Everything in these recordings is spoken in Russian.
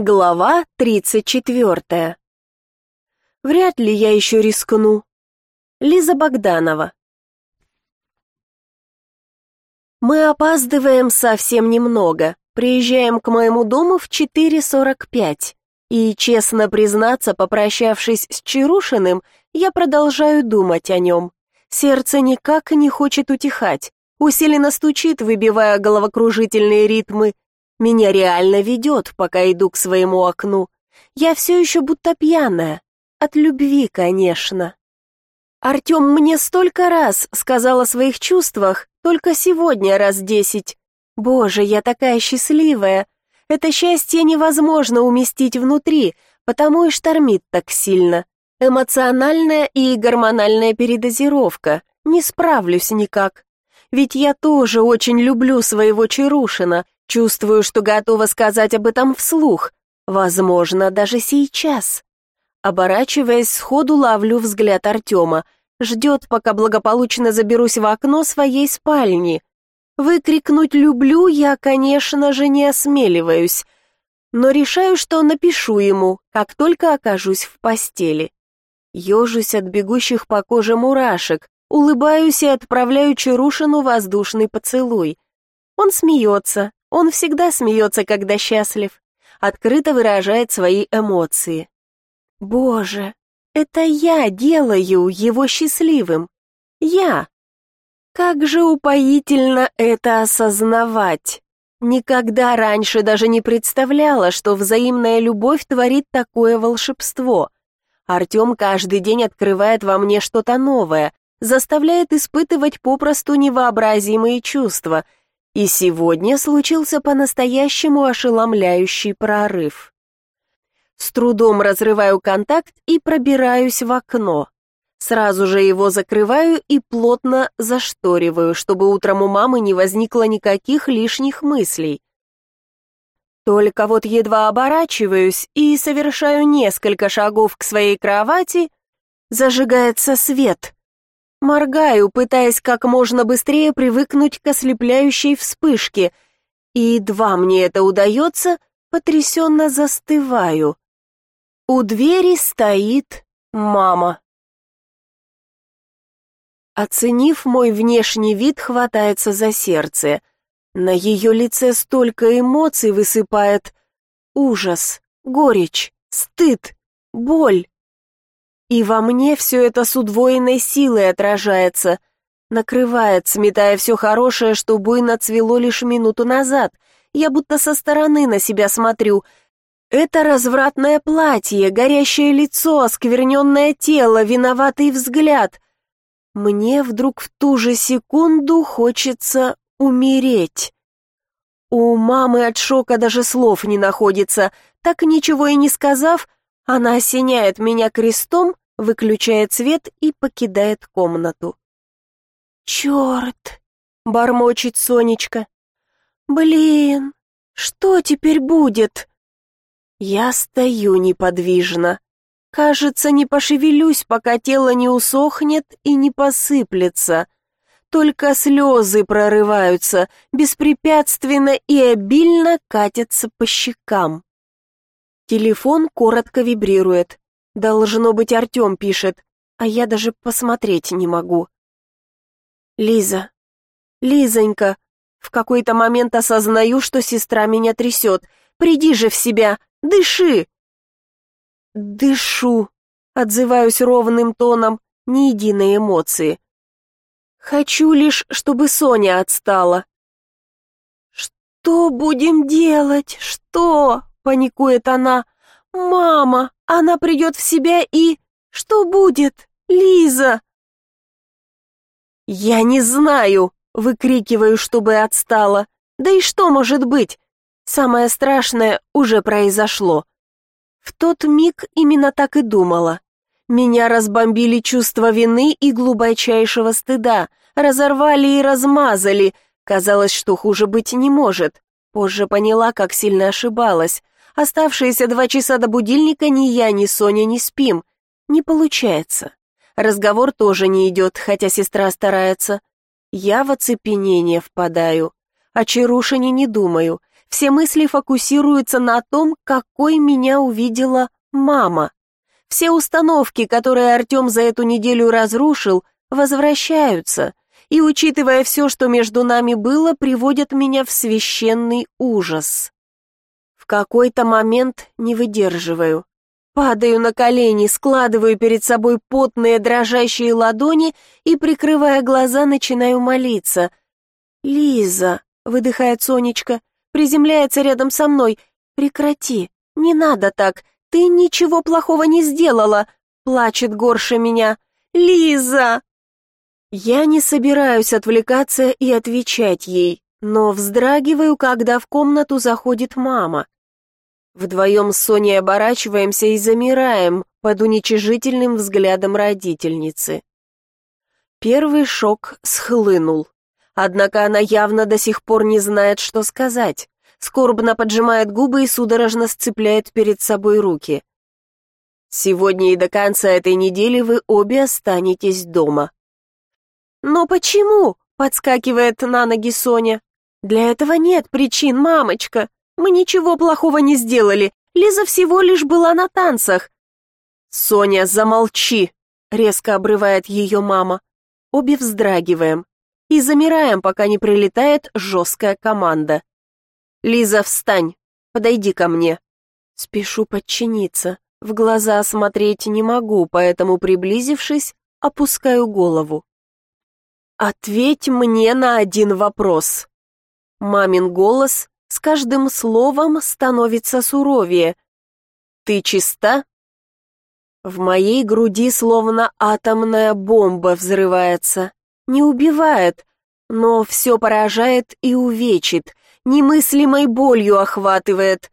Глава 34. Вряд ли я еще рискну. Лиза Богданова. Мы опаздываем совсем немного. Приезжаем к моему дому в 4.45. И, честно признаться, попрощавшись с Чарушиным, я продолжаю думать о нем. Сердце никак не хочет утихать. Усиленно стучит, выбивая головокружительные ритмы, меня реально ведет, пока иду к своему окну. Я все еще будто пьяная. От любви, конечно. Артем мне столько раз сказал о своих чувствах, только сегодня раз десять. Боже, я такая счастливая. Это счастье невозможно уместить внутри, потому и штормит так сильно. Эмоциональная и гормональная передозировка. Не справлюсь никак. Ведь я тоже очень люблю своего Чарушина, Чувствую, что готова сказать об этом вслух. Возможно, даже сейчас. Оборачиваясь, сходу ловлю взгляд Артема. Ждет, пока благополучно заберусь в окно своей спальни. Выкрикнуть «люблю» я, конечно же, не осмеливаюсь, но решаю, что напишу ему, как только окажусь в постели. Ежусь от бегущих по коже мурашек, улыбаюсь и отправляю Чарушину воздушный поцелуй. Он смеется, он всегда смеется, когда счастлив, открыто выражает свои эмоции. Боже, это я делаю его счастливым. Я. Как же упоительно это осознавать. Никогда раньше даже не представляла, что взаимная любовь творит такое волшебство. Артем каждый день открывает во мне что-то новое, заставляет испытывать попросту невообразимые чувства — и сегодня случился по-настоящему ошеломляющий прорыв. С трудом разрываю контакт и пробираюсь в окно. Сразу же его закрываю и плотно зашториваю, чтобы утром у мамы не возникло никаких лишних мыслей. Только вот едва оборачиваюсь и совершаю несколько шагов к своей кровати, зажигается свет. Моргаю, пытаясь как можно быстрее привыкнуть к ослепляющей вспышке, и едва мне это удается, потрясенно застываю. У двери стоит мама. Оценив мой внешний вид, хватается за сердце. На ее лице столько эмоций высыпает. Ужас, горечь, стыд, боль. И во мне все это с удвоенной силой отражается, накрывает, сметая все хорошее, что буйно цвело лишь минуту назад. Я будто со стороны на себя смотрю. Это развратное платье, горящее лицо, оскверненное тело, виноватый взгляд. Мне вдруг в ту же секунду хочется умереть. У мамы от шока даже слов не находится. Так ничего и не сказав, она осеняет меня крестом, выключает свет и покидает комнату. «Черт!» — бормочет Сонечка. «Блин, что теперь будет?» Я стою неподвижно. Кажется, не пошевелюсь, пока тело не усохнет и не посыплется. Только слезы прорываются, беспрепятственно и обильно катятся по щекам. Телефон коротко вибрирует. Должно быть, Артем пишет, а я даже посмотреть не могу. Лиза. Лизонька. В какой-то момент осознаю, что сестра меня трясет. Приди же в себя, дыши. Дышу. Отзываюсь ровным тоном, ни единой эмоции. Хочу лишь, чтобы Соня отстала. Что будем делать? Что? Паникует она. «Мама, она придет в себя и... Что будет? Лиза!» «Я не знаю!» — выкрикиваю, чтобы отстала. «Да и что может быть? Самое страшное уже произошло». В тот миг именно так и думала. Меня разбомбили чувство вины и глубочайшего стыда, разорвали и размазали. Казалось, что хуже быть не может. Позже поняла, как сильно ошибалась. Оставшиеся два часа до будильника ни я, ни Соня не спим. Не получается. Разговор тоже не идет, хотя сестра старается. Я в оцепенение впадаю. О Чарушине не думаю. Все мысли фокусируются на том, какой меня увидела мама. Все установки, которые Артем за эту неделю разрушил, возвращаются, и, учитывая все, что между нами было, приводят меня в священный ужас. Какой-то момент не выдерживаю. Падаю на колени, складываю перед собой потные дрожащие ладони и, прикрывая глаза, начинаю молиться. «Лиза», — выдыхает Сонечка, приземляется рядом со мной. «Прекрати, не надо так, ты ничего плохого не сделала», — плачет горше меня. «Лиза!» Я не собираюсь отвлекаться и отвечать ей, но вздрагиваю, когда в комнату заходит мама. Вдвоем с Соней оборачиваемся и замираем под уничижительным взглядом родительницы. Первый шок схлынул. Однако она явно до сих пор не знает, что сказать. Скорбно поджимает губы и судорожно сцепляет перед собой руки. «Сегодня и до конца этой недели вы обе останетесь дома». «Но почему?» — подскакивает на ноги Соня. «Для этого нет причин, мамочка. Мы ничего плохого не сделали. Лиза всего лишь была на танцах». «Соня, замолчи!» — резко обрывает ее мама. Обе вздрагиваем и замираем, пока не прилетает жесткая команда. «Лиза, встань! Подойди ко мне!» Спешу подчиниться. В глаза смотреть не могу, поэтому, приблизившись, опускаю голову. «Ответь мне на один вопрос!» Мамин голос с каждым словом становится суровее. «Ты чиста?» В моей груди словно атомная бомба взрывается не убивает, но все поражает и увечит, немыслимой болью охватывает.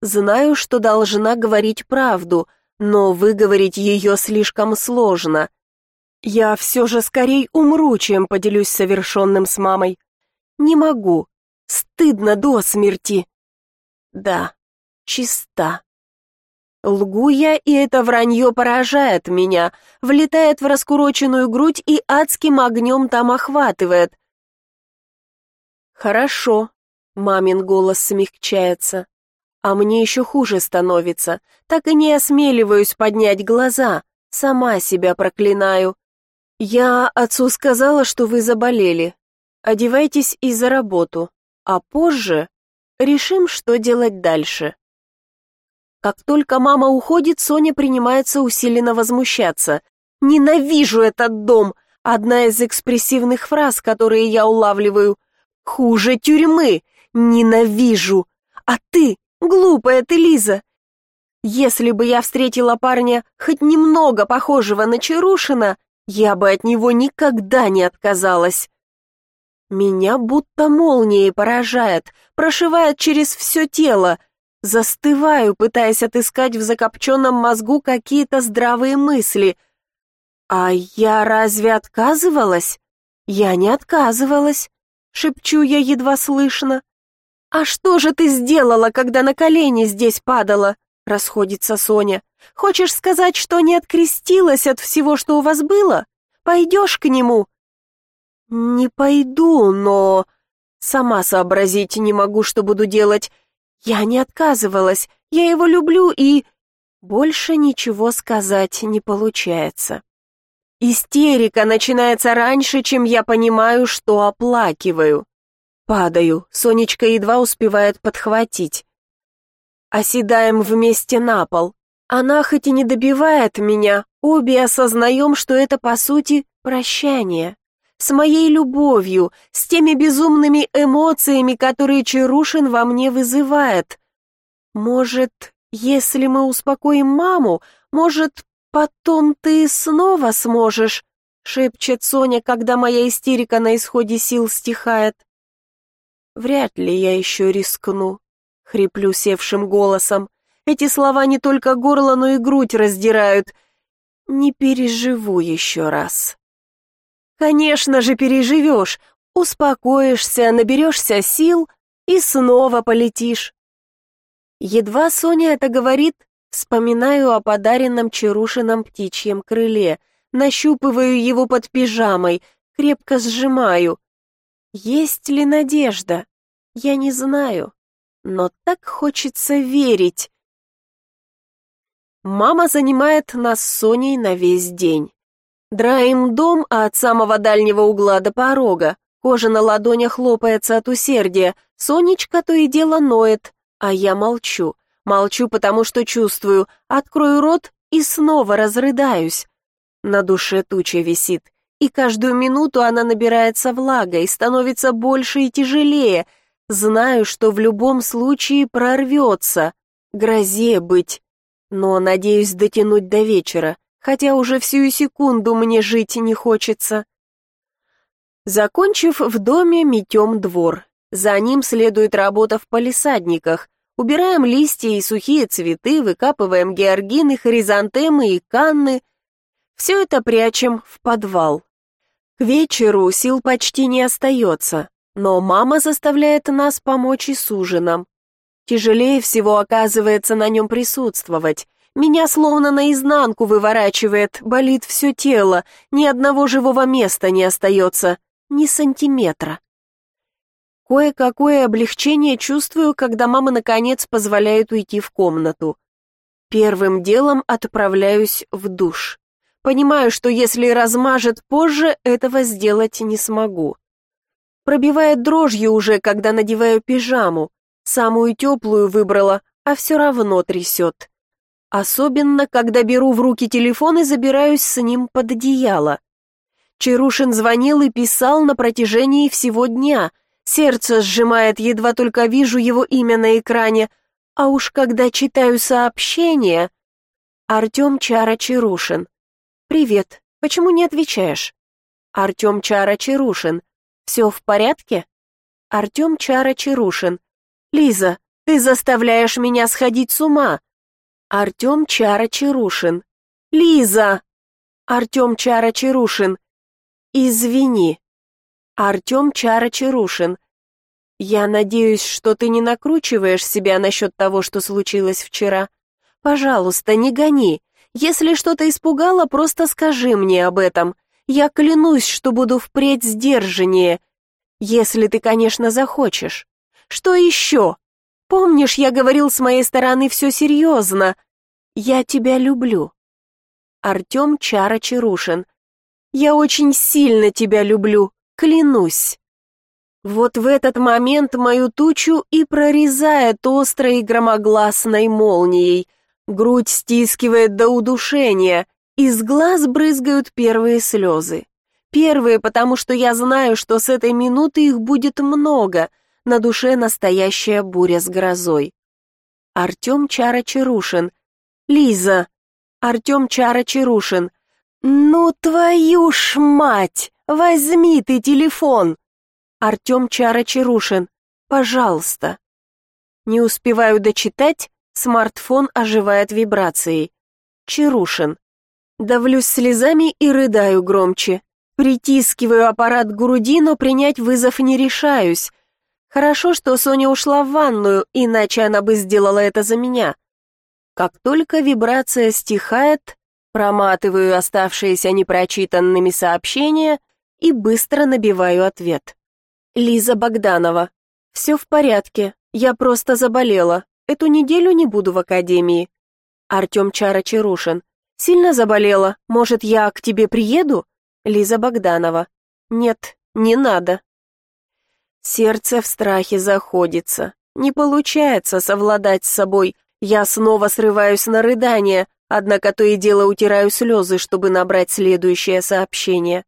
Знаю, что должна говорить правду, но выговорить ее слишком сложно. Я все же скорей умру, чем поделюсь совершенным с мамой. Не могу. Стыдно до смерти. Да, чиста. Лгу я, и это вранье поражает меня, влетает в раскуроченную грудь и адским огнем там охватывает. «Хорошо», — мамин голос смягчается. А мне еще хуже становится, так и не осмеливаюсь поднять глаза, сама себя проклинаю. Я отцу сказала, что вы заболели. Одевайтесь и за работу, а позже решим, что делать дальше. Как только мама уходит, Соня принимается усиленно возмущаться. «Ненавижу этот дом!» Одна из экспрессивных фраз, которые я улавливаю. «Хуже тюрьмы! Ненавижу! А ты, глупая ты, Лиза! Если бы я встретила парня хоть немного похожего на Чарушина, я бы от него никогда не отказалась. Меня будто молнией поражает, прошивает через все тело, Застываю, пытаясь отыскать в закопченном мозгу какие-то здравые мысли. «А я разве отказывалась?» «Я не отказывалась», — шепчу я едва слышно. «А что же ты сделала, когда на колени здесь падала?» — расходится Соня. «Хочешь сказать, что не открестилась от всего, что у вас было? Пойдешь к нему?» «Не пойду, но...» «Сама сообразить не могу, что буду делать. Я не отказывалась, я его люблю и... Больше ничего сказать не получается. Истерика начинается раньше, чем я понимаю, что оплакиваю. Падаю, Сонечка едва успевает подхватить. Оседаем вместе на пол. Она хоть и не добивает меня, обе осознаем, что это по сути прощание с моей любовью, с теми безумными эмоциями, которые Чарушин во мне вызывает. Может, если мы успокоим маму, может, потом ты снова сможешь, шепчет Соня, когда моя истерика на исходе сил стихает. Вряд ли я еще рискну, хриплю севшим голосом. Эти слова не только горло, но и грудь раздирают. Не переживу еще раз. Конечно же, переживешь, успокоишься, наберешься сил и снова полетишь. Едва Соня это говорит, вспоминаю о подаренном Чарушином птичьем крыле, нащупываю его под пижамой, крепко сжимаю. Есть ли надежда? Я не знаю. но так хочется верить. Мама занимает нас с Соней на весь день. Драим дом от самого дальнего угла до порога. Кожа на ладонях лопается от усердия. Сонечка то и дело ноет, а я молчу. Молчу, потому что чувствую. Открою рот и снова разрыдаюсь. На душе туча висит, и каждую минуту она набирается влагой, становится больше и тяжелее. Знаю, что в любом случае прорвется. Грозе быть. Но надеюсь дотянуть до вечера, хотя уже всю секунду мне жить не хочется. Закончив в доме, метем двор. За ним следует работа в палисадниках. Убираем листья и сухие цветы, выкапываем георгины, хризантемы и канны. Все это прячем в подвал. К вечеру сил почти не остается, но мама заставляет нас помочь и с ужином. Тяжелее всего оказывается на нем присутствовать. Меня словно наизнанку выворачивает, болит все тело, ни одного живого места не остается ни сантиметра. Кое-какое облегчение чувствую, когда мама наконец позволяет уйти в комнату. Первым делом отправляюсь в душ. Понимаю, что если размажет позже, этого сделать не смогу. Пробивает дрожью уже, когда надеваю пижаму. Самую теплую выбрала, а все равно трясет. Особенно, когда беру в руки телефон и забираюсь с ним под одеяло. Чарушин звонил и писал на протяжении всего дня. Сердце сжимает, едва только вижу его имя на экране. А уж когда читаю сообщение... Артем Чара Чарушин. «Привет. Почему не отвечаешь?» Артем Чара Чарушин. «Все в порядке?» Артем Чара Чарушин. «Лиза, ты заставляешь меня сходить с ума!» Артем Чара Чарушин. «Лиза!» Артем Чара Чарушин. «Извини». Артем Чара-Чарушин. «Я надеюсь, что ты не накручиваешь себя насчет того, что случилось вчера. Пожалуйста, не гони. Если что-то испугало, просто скажи мне об этом. Я клянусь, что буду впредь сдержаннее. Если ты, конечно, захочешь. Что еще? Помнишь, я говорил с моей стороны все серьезно? Я тебя люблю». Артем Чара-Чарушин. Я очень сильно тебя люблю, клянусь. Вот в этот момент мою тучу и прорезает острой громогласной молнией. Грудь стискивает до удушения, из глаз брызгают первые слезы. Первые, потому что я знаю, что с этой минуты их будет много, на душе настоящая буря с грозой. Артем Чара-Чарушин. Лиза. Артем Чара-Чарушин. «Ну, твою ж мать! Возьми ты телефон!» Артем Чара-Чарушин. «Пожалуйста». Не успеваю дочитать, смартфон оживает вибрацией. Чарушин. Давлюсь слезами и рыдаю громче. Притискиваю аппарат к груди, но принять вызов не решаюсь. Хорошо, что Соня ушла в ванную, иначе она бы сделала это за меня. Как только вибрация стихает, Проматываю оставшиеся непрочитанными сообщения и быстро набиваю ответ. Лиза Богданова. «Все в порядке. Я просто заболела. Эту неделю не буду в академии». Артем Чара-Чарушин. «Сильно заболела. Может, я к тебе приеду?» Лиза Богданова. «Нет, не надо». Сердце в страхе заходится. Не получается совладать с собой. Я снова срываюсь на рыдание, Однако то и дело утираю слезы, чтобы набрать следующее сообщение.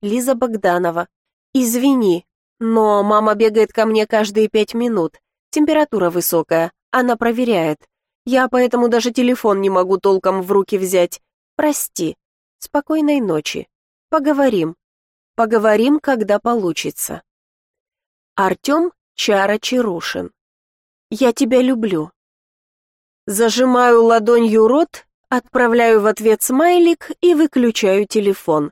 Лиза Богданова. «Извини, но мама бегает ко мне каждые пять минут. Температура высокая, она проверяет. Я поэтому даже телефон не могу толком в руки взять. Прости. Спокойной ночи. Поговорим. Поговорим, когда получится». Артем Чара-Чарушин. «Я тебя люблю». Зажимаю ладонью рот Отправляю в ответ смайлик и выключаю телефон.